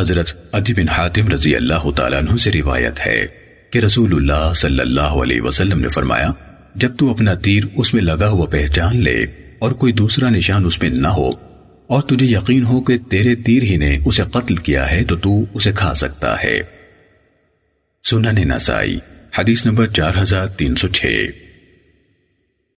حضرت عدی بن حاتم رضی اللہ تعالیٰ عنہ سے روایت ہے کہ رسول اللہ صلی اللہ علیہ وسلم نے فرمایا، جب تو اپنا تیر اس میں لگا ہوا پہچان لے اور کوئی دوسرا نشان اس میں نہ ہو، اور تجھے یقین ہو کہ تیرے تیر ہی نے اسے قتل کیا ہے تو تو اسے کھا سکتا ہے۔ سنن نسائی، حدیث نمبر چار ہزار تین سو چھ۔